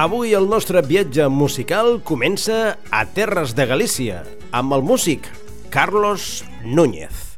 Avui el nostre viatge musical comença a Terres de Galícia amb el músic Carlos Núñez.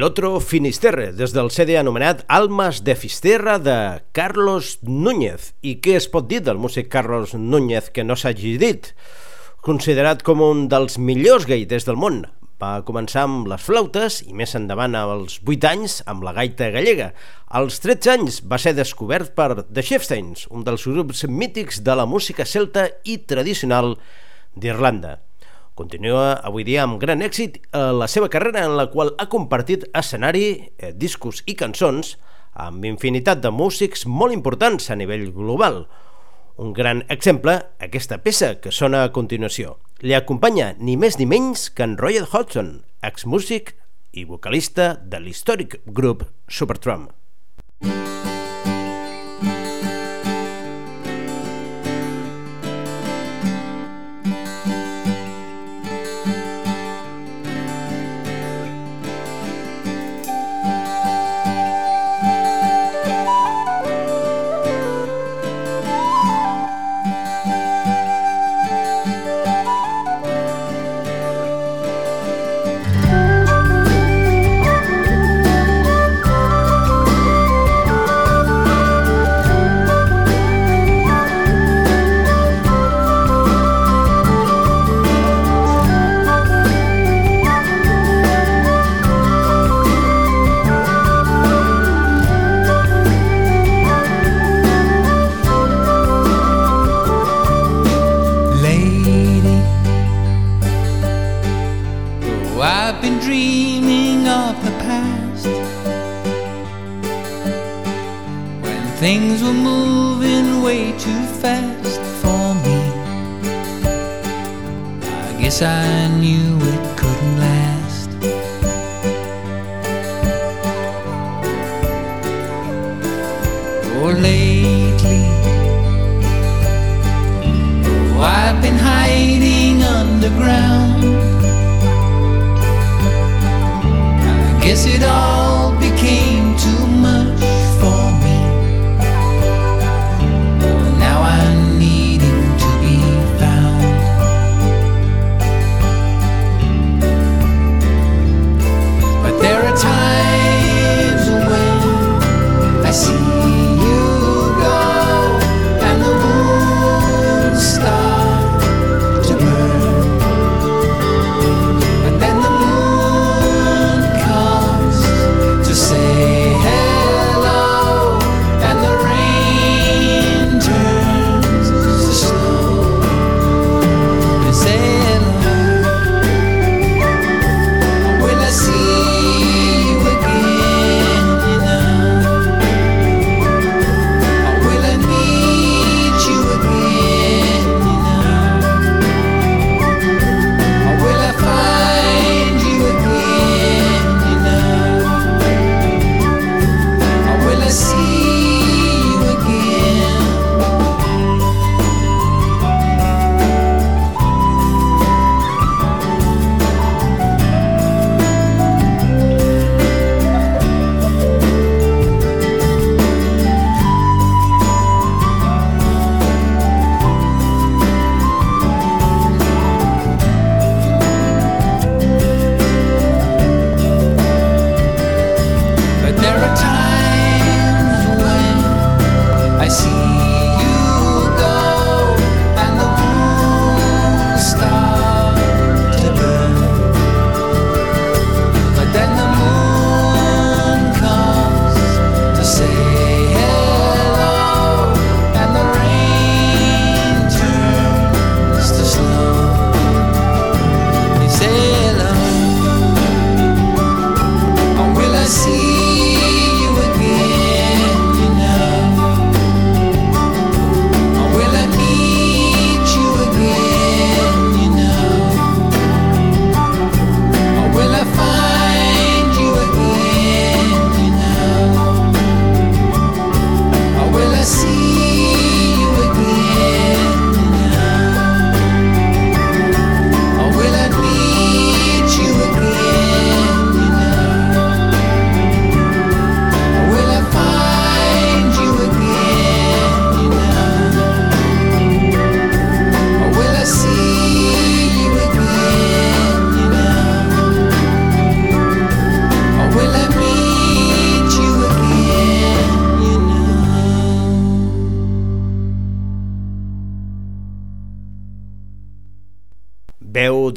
El otro Finisterre, des del CD anomenat Almas de Fisterra de Carlos Núñez. I què es pot dir del músic Carlos Núñez que no s'hagi dit? Considerat com un dels millors gaiters del món, va començar amb les flautes i més endavant als 8 anys amb la gaita gallega. Als 13 anys va ser descobert per The Chieftains, un dels grups mítics de la música celta i tradicional d'Irlanda. Continua avui dia amb gran èxit eh, la seva carrera en la qual ha compartit escenari, eh, discos i cançons amb infinitat de músics molt importants a nivell global. Un gran exemple, aquesta peça que sona a continuació. Li acompanya ni més ni menys que en Roger Hodgson, exmúsic i vocalista de l'històric grup Supertramp. Música Veu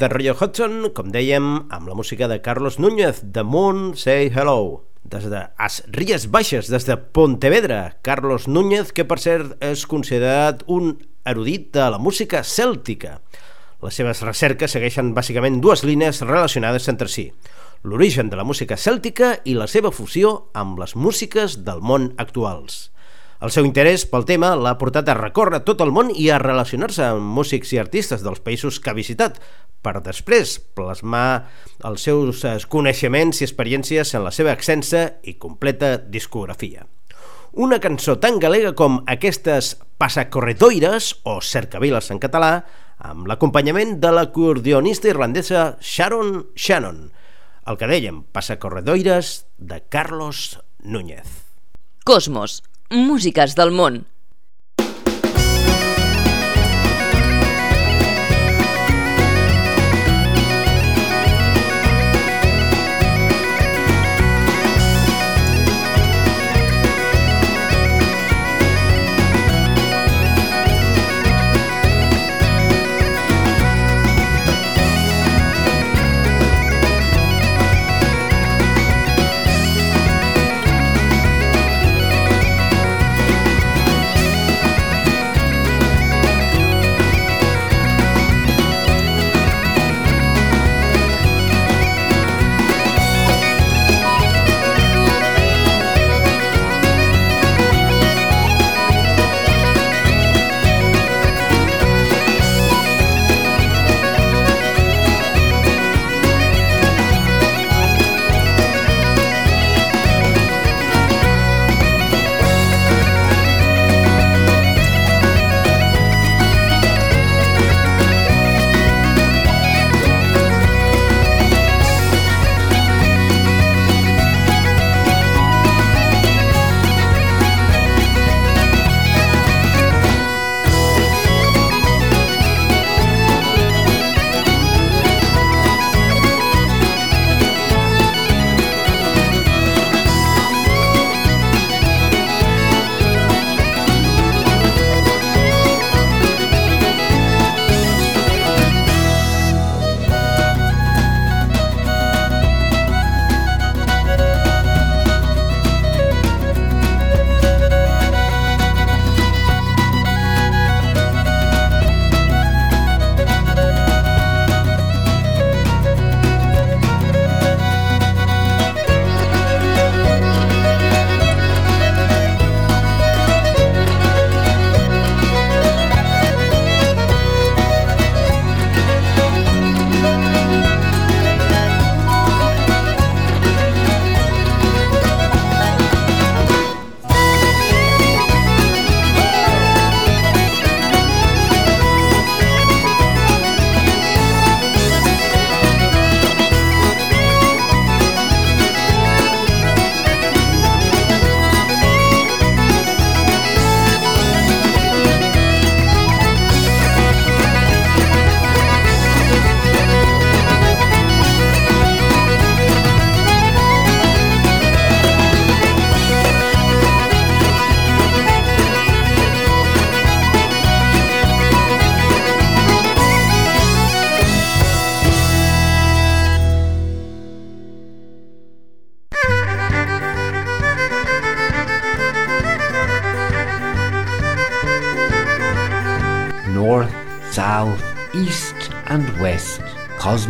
de Roger Hudson, com dèiem, amb la música de Carlos Núñez, The Moon Say Hello. Des de As Ries Baixes, des de Pontevedra, Carlos Núñez, que per cert és considerat un erudit de la música cèltica. Les seves recerques segueixen bàsicament dues línies relacionades entre si l'origen de la música cèltica i la seva fusió amb les músiques del món actuals. El seu interès pel tema l'ha portat a recórrer tot el món i a relacionar-se amb músics i artistes dels països que ha visitat, per després plasmar els seus eh, coneixements i experiències en la seva extensa i completa discografia. Una cançó tan galega com aquestes Passacorredoires o Cercaviles en català, amb l'acompanyament de l'acordionista irlandesa Sharon Shannon, el que dèiem, Passacorredoires de Carlos Núñez. Cosmos, músiques del món.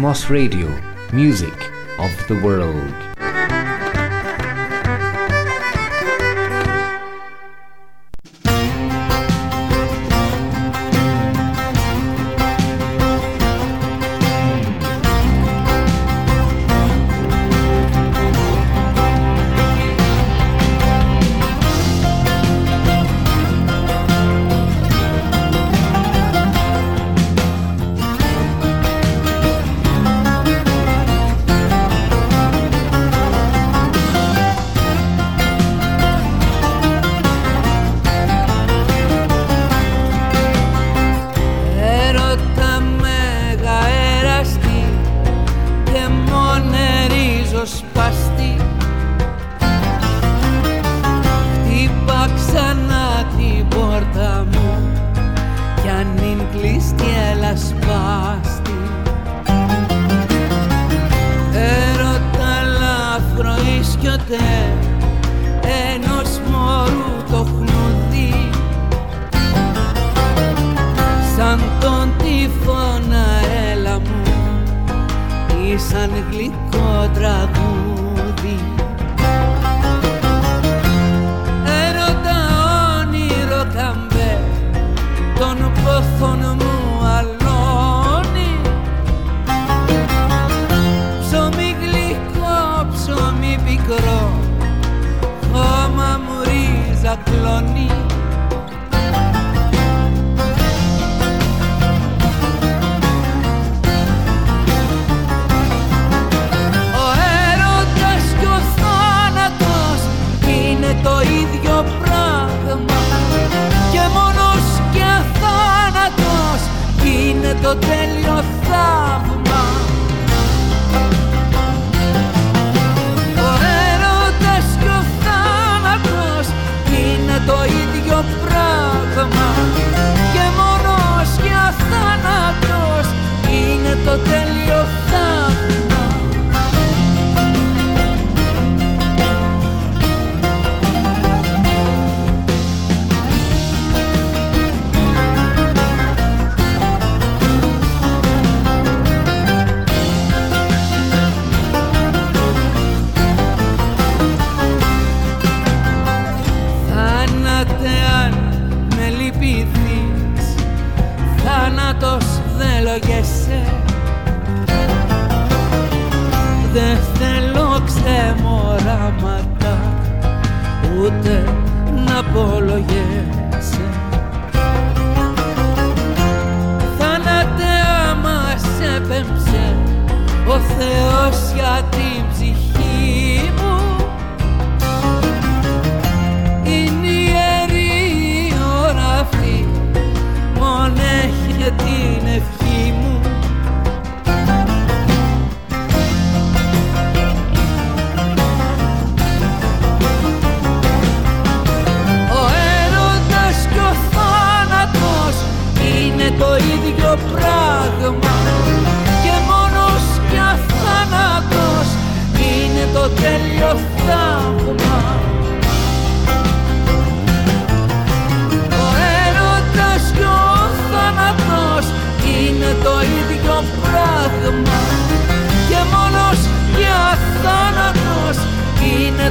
Cosmos Radio, music of the world.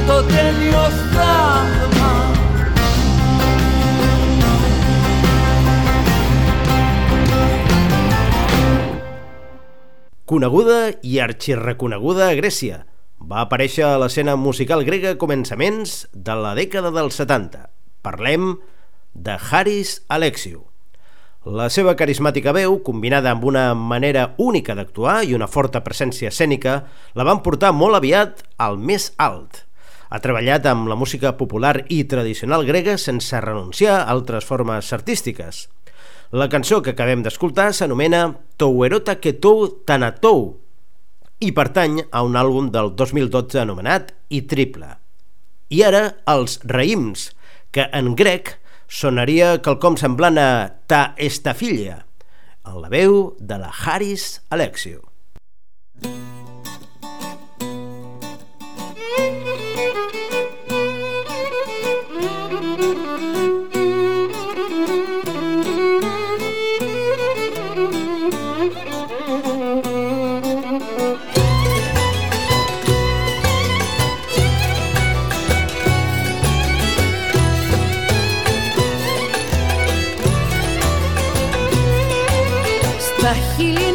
το τέλειο osama Coneguda i arxirreconeguda a Grècia, va aparèixer a l'escena musical grega a començaments de la dècada dels 70. Parlem de Haris Alexiou. La seva carismàtica veu, combinada amb una manera única d'actuar i una forta presència escènica, la van portar molt aviat al més alt, ha treballat amb la música popular i tradicional grega sense renunciar a altres formes artístiques. La cançó que acabem d'escoltar s'anomena Touerota Ketou Tanatou i pertany a un àlbum del 2012 anomenat I Triple. I ara els raïms, que en grec sonaria quelcom semblant a Ta Estafilla, en la veu de la Haris Alexiou. Mm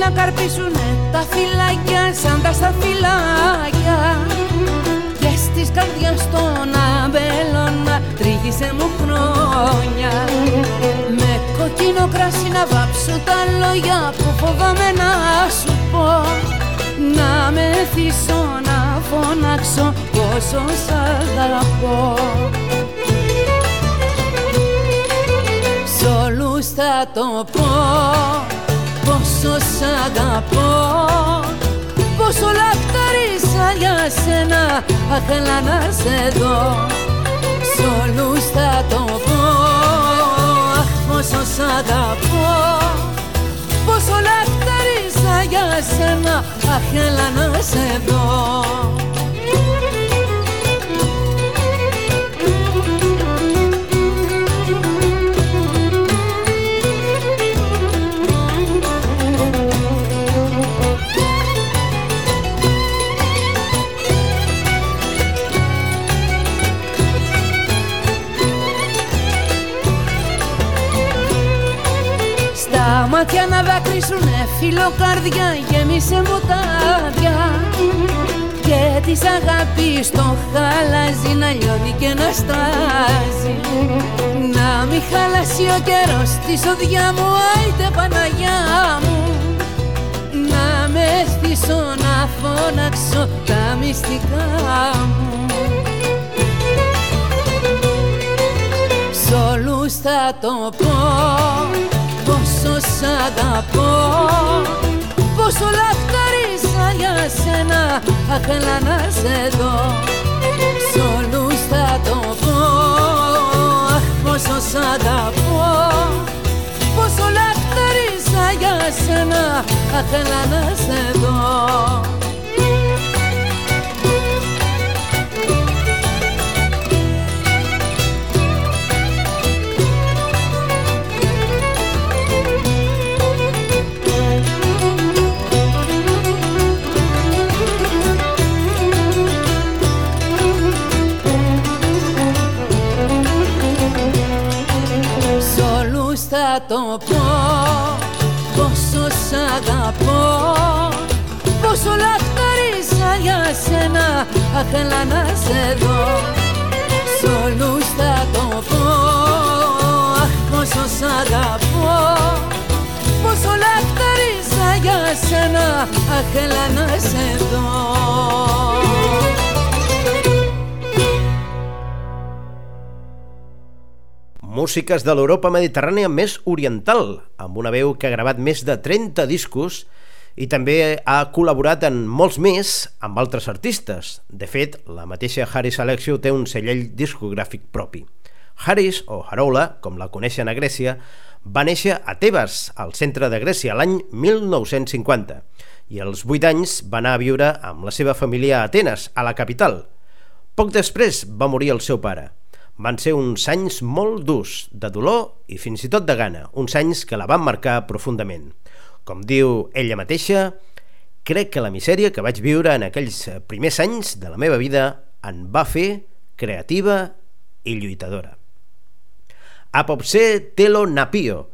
να καρπίσουνε τα φυλάκια σαν τα σταφυλάκια Και στις καρδιάς των αμπέλων να τρίγησε μου χρόνια Με κοκκινό κράσι να βάψω τα λόγια που φοβάμαι να σου πω. Να με θύσω να φωνάξω πόσο σ' αγαπώ. Σ' όλους θα το πω Πόσο σ' αγαπώ Πόσο λακταρίσα για σένα Ήθελα να σε δω Σ' όλους θα το πω Αχ πόσο σ' αγαπώ Πόσο λακταρίσα για σένα Ήθελα να σε δω μάτια να δακρύσουνε φιλοκάρδια γέμισε μοτάδια. Και της αγάπης το χαλάζει να λιώνει και να στάζει. Να μη χαλάσει ο καιρός τη σοδιά μου άιτε Παναγιά μου. Να με αισθήσω να φωνάξω τα μυστικά μου. Σ' όλους θα το πω πόσο σ' αγαπώ Πόσο λαχταρίζα για σένα Αχέλα να σε δω. Σ' όλους θα το πω Αχ πόσο σ' αγαπώ. Πόσο λαχταρίζα για σένα Αχέλα να σε δω το πω Πόσο σ' αγαπώ Πόσο λαχταρίζα για σένα Αχ να σε δω. Σ' όλους θα το πω Αχ πόσο σ' αγαπώ Πόσο λαχταρίζα για σένα Αχ να σε δω músiques de l'Europa mediterrània més oriental, amb una veu que ha gravat més de 30 discos i també ha col·laborat en molts més amb altres artistes. De fet, la mateixa Haris Alexiou té un cellell discogràfic propi. Haris, o Harola, com la coneixen a Grècia, va néixer a Tebas, al centre de Grècia, l'any 1950, i als 8 anys va anar a viure amb la seva família a Atenes, a la capital. Poc després va morir el seu pare. Van ser uns anys molt durs, de dolor i fins i tot de gana, uns anys que la van marcar profundament. Com diu ella mateixa, crec que la misèria que vaig viure en aquells primers anys de la meva vida en va fer creativa i lluitadora. Apopse telo napio,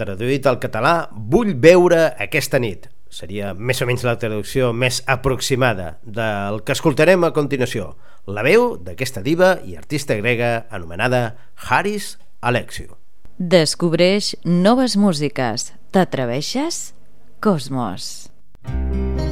traduït al català, vull veure aquesta nit, seria més o menys la traducció més aproximada del que escoltarem a continuació, la veu d'aquesta diva i artista grega anomenada Haris Alexiou. Descobreix noves músiques. T'atreveixes? Cosmos. Cosmos.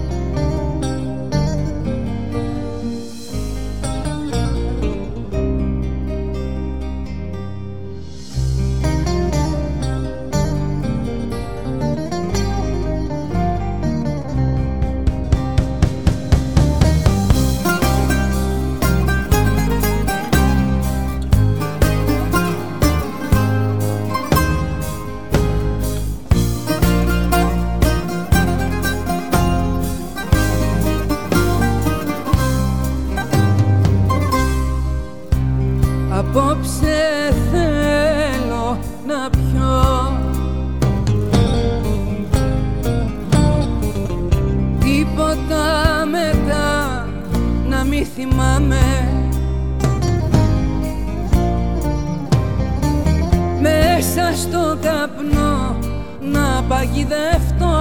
θυμάμαι. Μέσα στο καπνό να παγιδευτώ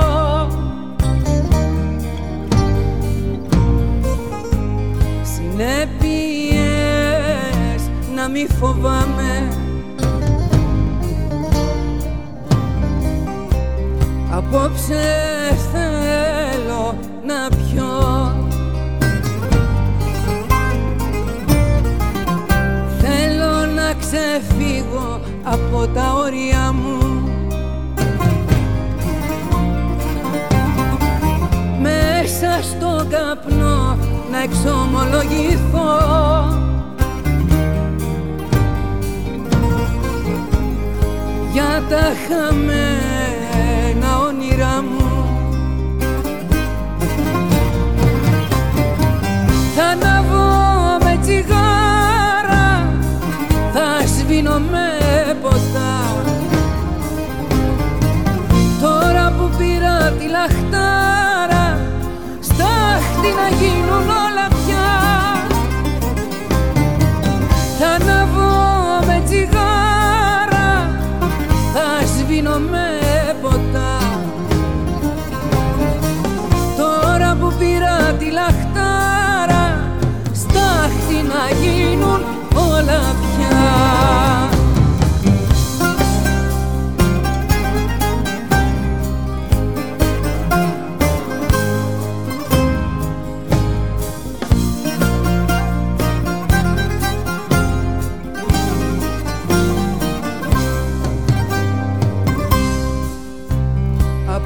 Συνέπειες να μη φοβάμαι. Απόψε θέλω να από τα όρια μου. Μέσα στο καπνό να εξομολογηθώ. Για τα χαμένα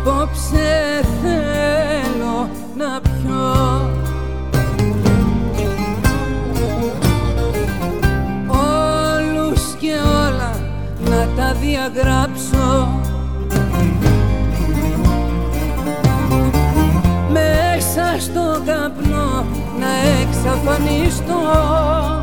απόψε θέλω να πιω. Όλους και όλα να τα διαγράψω. Μέσα στο καπνό να εξαφανιστώ.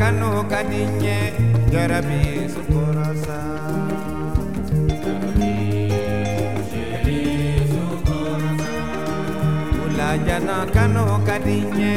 kanu kadinye jarabi sukorosa. Ulajana kanu kadinye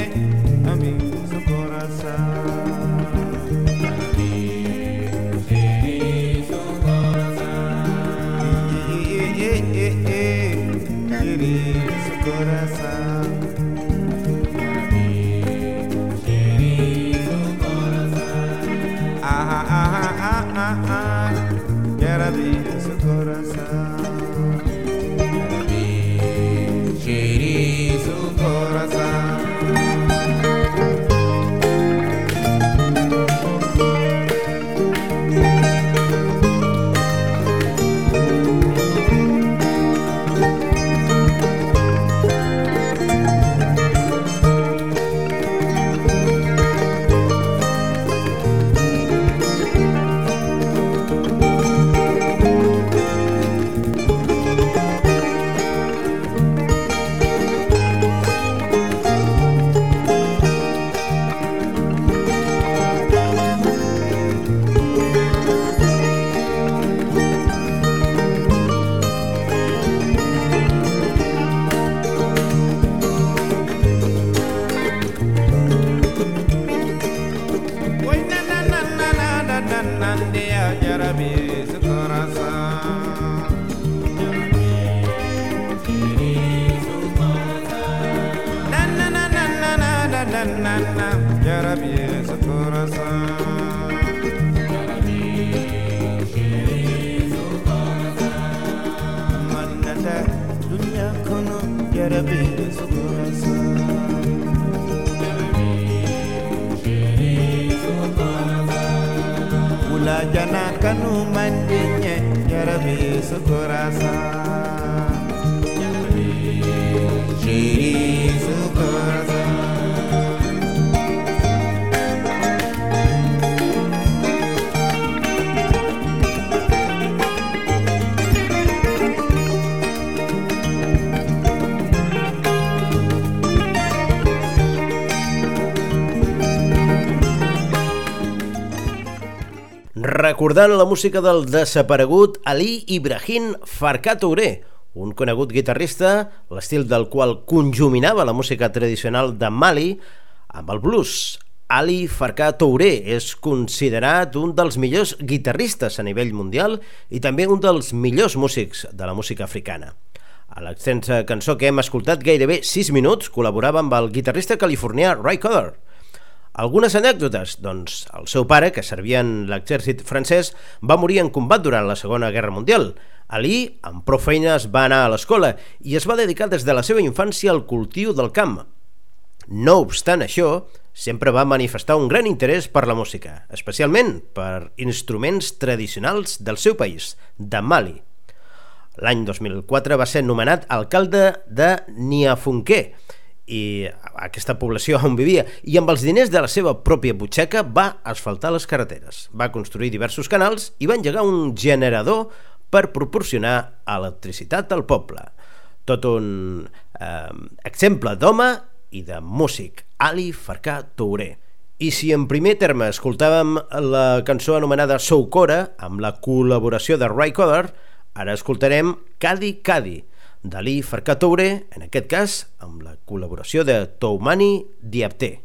recordant la música del desaparegut Ali Ibrahim Farkat Touré, un conegut guitarrista, l'estil del qual conjuminava la música tradicional de Mali amb el blues. Ali Farkat Touré és considerat un dels millors guitarristes a nivell mundial i també un dels millors músics de la música africana. A l'extensa cançó que hem escoltat gairebé 6 minuts col·laborava amb el guitarrista californià Ray Coder, algunes anècdotes? Doncs el seu pare, que servia en l'exèrcit francès, va morir en combat durant la Segona Guerra Mundial. Ali, amb prou feines, va anar a l'escola i es va dedicar des de la seva infància al cultiu del camp. No obstant això, sempre va manifestar un gran interès per la música, especialment per instruments tradicionals del seu país, de Mali. L'any 2004 va ser nomenat alcalde de Niafunqué, i aquesta població on vivia i amb els diners de la seva pròpia butxaca va asfaltar les carreteres, va construir diversos canals i va engegar un generador per proporcionar electricitat al poble. Tot un eh, exemple d'home i de músic, Ali Farcà Touré. I si en primer terme escoltàvem la cançó anomenada Soukora, amb la col·laboració de Ray Coder, ara escoltarem Cadi Cadi, Dalí Farcatoure, en aquest cas amb la col·laboració de Toumani Diabté.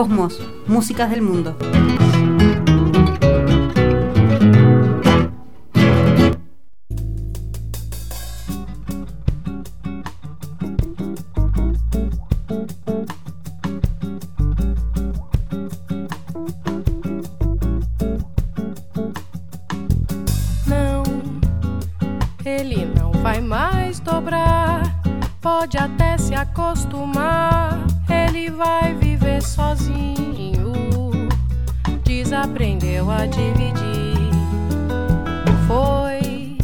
Cosmos, músicas del mundo. Desaprendeu a dividir. Foi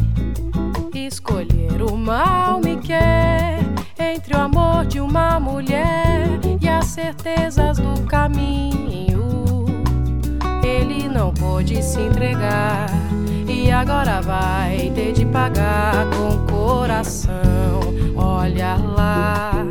escolher o mal me quer entre o amor de uma mulher e as certezas do caminho. Ele não pôde se entregar e agora vai ter de pagar com o coração. Olha lá,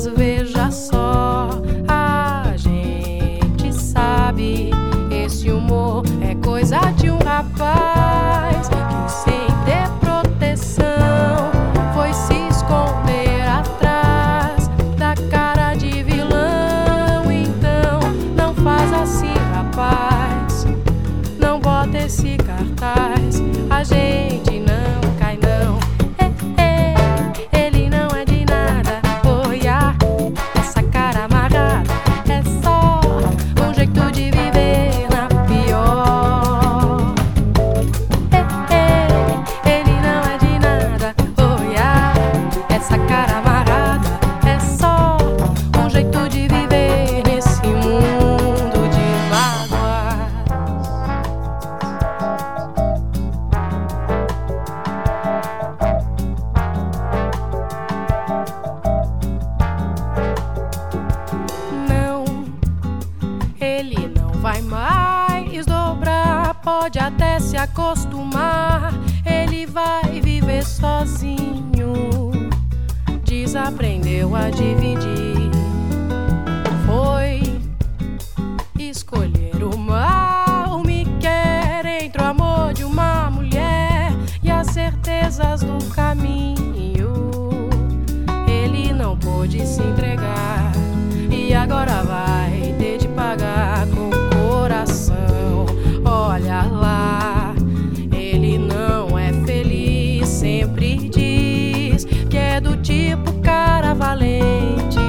Mas veja só, a gente sabe, esse humor é coisa de um rapaz que sem ter proteção foi se esconder atrás da cara de vilão. Então não faz assim, rapaz. Não bota esse cartaz. A gente Pode até se acostumar. Ele vai viver sozinho. Desaprendeu a dividir. Foi escolher o mal. Me quer entre o amor de uma mulher e as certezas do caminho. Ele não pôde se entregar e agora vai Olha lá, ele não é feliz, sempre diz que é do tipo cara valente.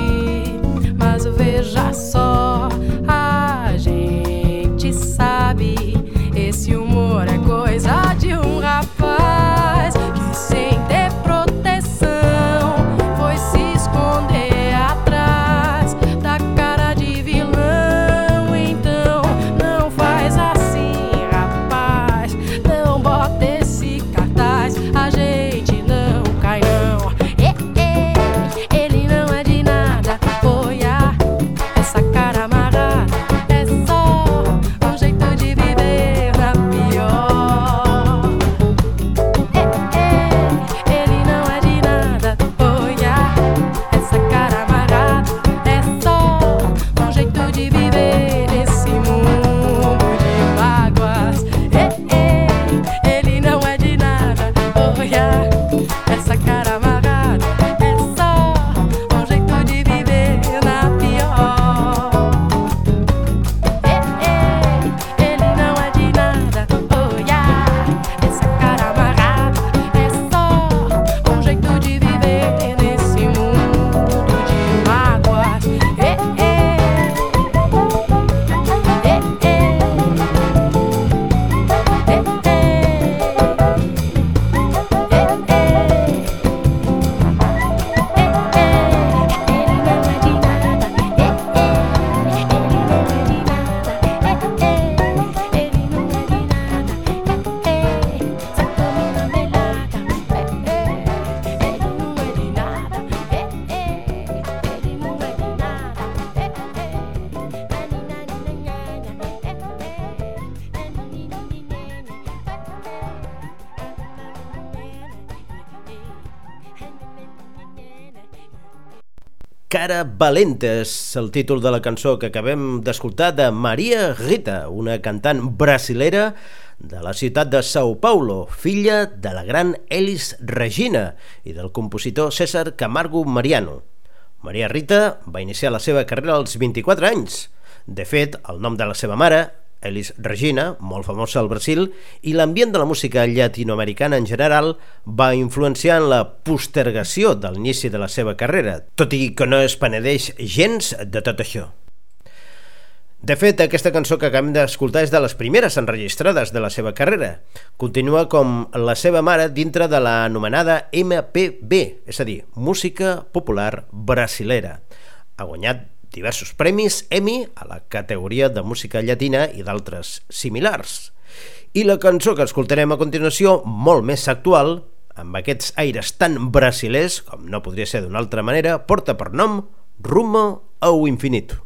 Cara Valente és el títol de la cançó que acabem d'escoltar de Maria Rita, una cantant brasilera de la ciutat de Sao Paulo, filla de la gran Elis Regina i del compositor César Camargo Mariano. Maria Rita va iniciar la seva carrera als 24 anys. De fet, el nom de la seva mare Elis Regina, molt famosa al Brasil, i l'ambient de la música llatinoamericana en general va influenciar en la postergació de l'inici de la seva carrera, tot i que no es penedeix gens de tot això. De fet, aquesta cançó que acabem d'escoltar és de les primeres enregistrades de la seva carrera. Continua com la seva mare dintre de la anomenada MPB, és a dir, Música Popular Brasilera. Ha guanyat diversos premis Emmy a la categoria de música llatina i d'altres similars. I la cançó que escoltarem a continuació, molt més actual, amb aquests aires tan brasilers, com no podria ser d'una altra manera, porta per nom Rumo ao Infinito.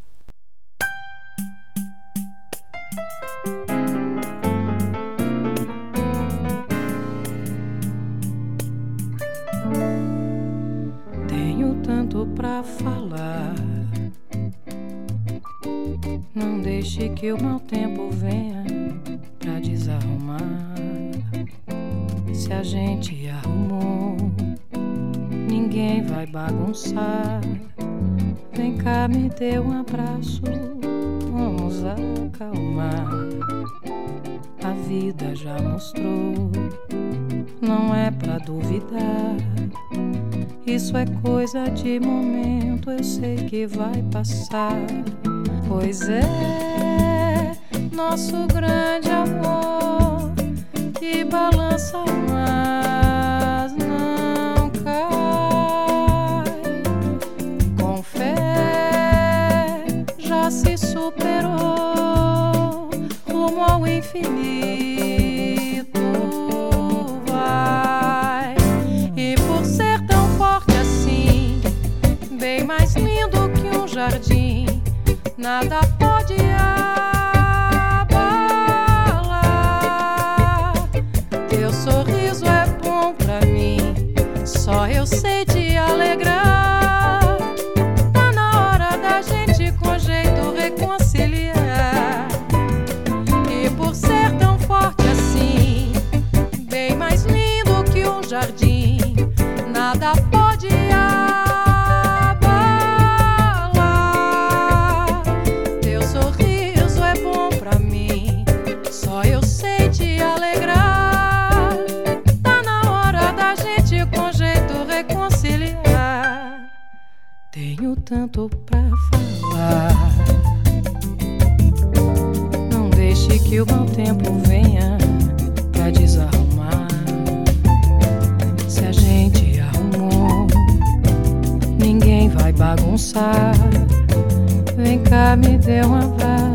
Tenho tanto pra falar Não deixe que o mau tempo venha pra desarrumar. Se a gente arrumou, ninguém vai bagunçar. Vem cá, me dê um abraço, vamos acalmar. A vida já mostrou, não é pra duvidar. Isso é coisa de momento, eu sei que vai passar. Pois é, nosso grande amor que balança mas infinito. Vai e por ser tão forte assim, bem mais lindo que um jardim nada pode abalar. Tanto pra falar. Não deixe que o mau tempo venha pra desarrumar. Se a gente arrumou, ninguém vai bagunçar. Vem cá, me dê um abraço,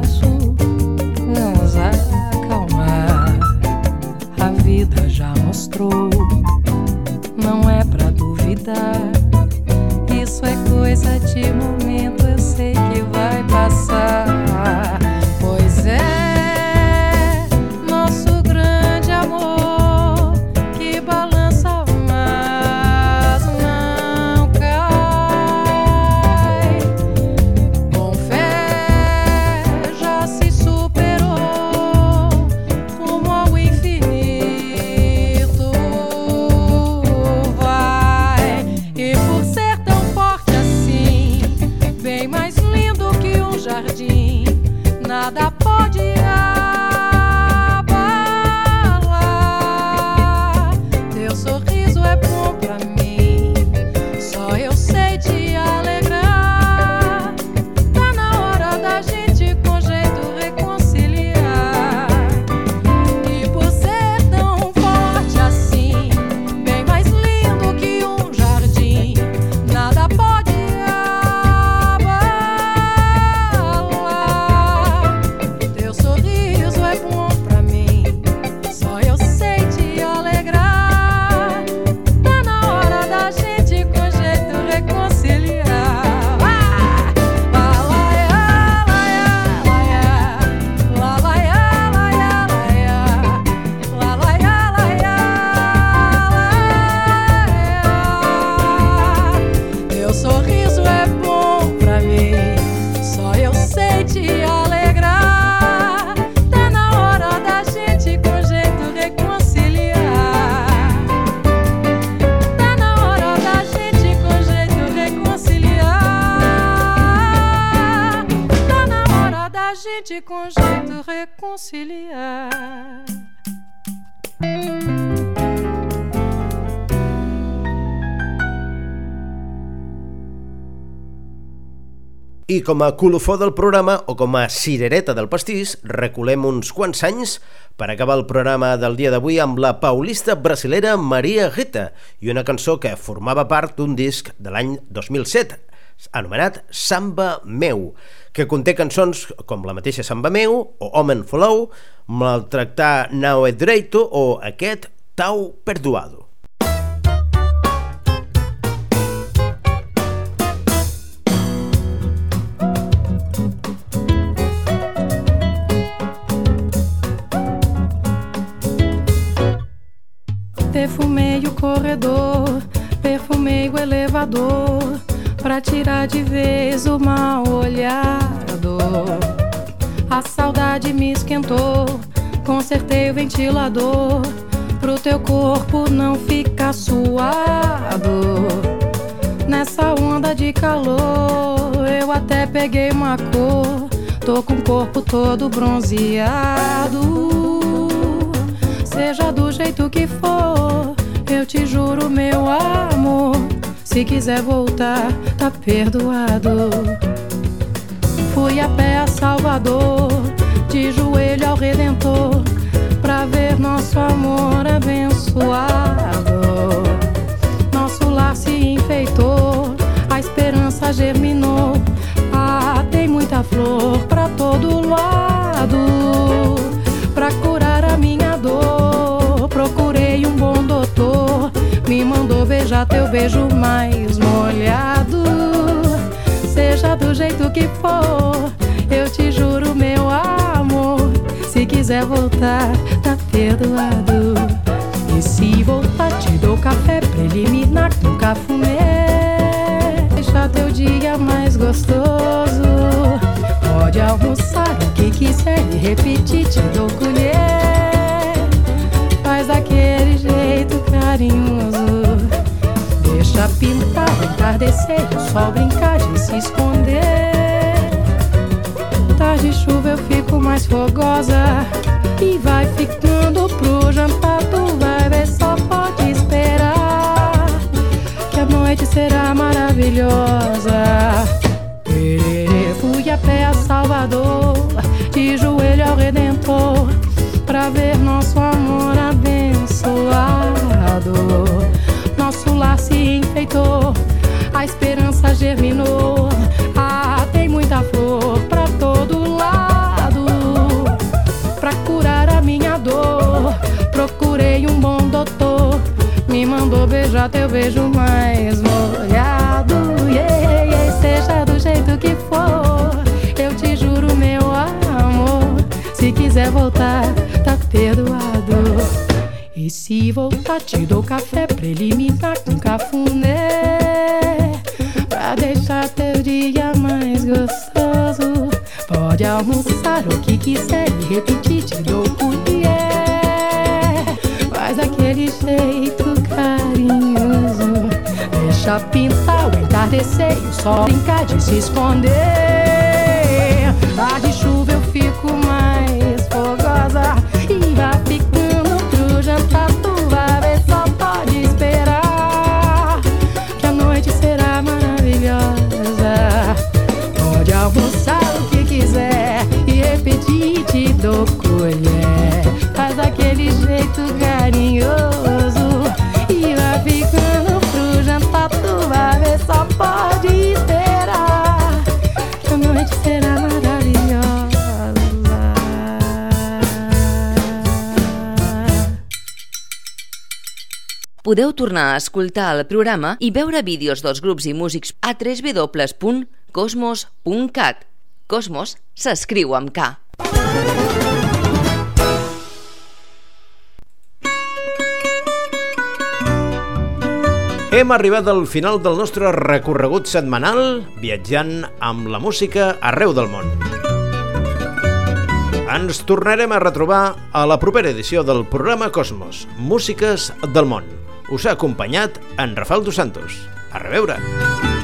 Com a colofó del programa o com a cirereta del pastís, reculem uns quants anys per acabar el programa del dia d'avui amb la paulista brasilera Maria Rita i una cançó que formava part d'un disc de l'any 2007 anomenat Samba Meu, que conté cançons com la mateixa Samba Meu o Homen Follow, Maltractar Now e Dreito o aquest Tau Perdoado. Perfumei o corredor, perfumei o elevador, pra tirar de vez o mal olhado. A saudade me esquentou, consertei o ventilador, pro teu corpo não ficar suado. Nessa onda de calor, eu até peguei uma cor, tô com o corpo todo bronzeado seja do jeito que for. Eu te juro, meu amor. Se quiser voltar, tá perdoado. Fui a pé a Salvador, de joelho ao Redentor, pra ver nosso amor abençoado. Nosso lar se enfeitou, a esperança germinou. Ah, tem muita flor pra todo lado, beijar teu beijo mais molhado. Seja do jeito que for, eu te juro, meu amor. Se quiser voltar, tá perdoado. E se voltar, te dou café preliminar com cafuné. Deixa teu dia mais gostoso. Pode almoçar o que quiser e repetir, te dou colher. Faz daquele jeito carinhoso. Pintar o entardecer, o sol brincar de se esconder. Tarde de chuva eu fico mais fogosa. E vai ficando pro jantar, tu vai ver, só pode esperar. Que a noite será maravilhosa. Fui a pé a Salvador, de joelho ao Redentor, pra ver nosso amor abençoado. Nosso lar se enfeitou, a esperança germinou. Ah, tem muita flor pra todo lado, pra curar a minha dor. Procurei um bom doutor, me mandou beijar teu beijo mais molhado. Yeah, yeah, seja do jeito que for, eu te juro, meu amor. Se quiser voltar. E se voltar, te dou café preliminar com cafuné. Pra deixar teu dia mais gostoso. Pode almoçar o que quiser e repetir, te dou colher. Faz aquele jeito carinhoso. Deixa pintar o entardecer e o sol brincar de se esconder. Lá de chuva eu fico mais fogosa Podeu tornar a escoltar el programa i veure vídeos dels grups i músics a www.cosmos.cat. Cosmos s'escriu amb K. Hem arribat al final del nostre recorregut setmanal viatjant amb la música arreu del món. Ens tornarem a retrobar a la propera edició del programa Cosmos, Músiques del món. Us ha acompanyat en Rafael Dos Santos. A reveure!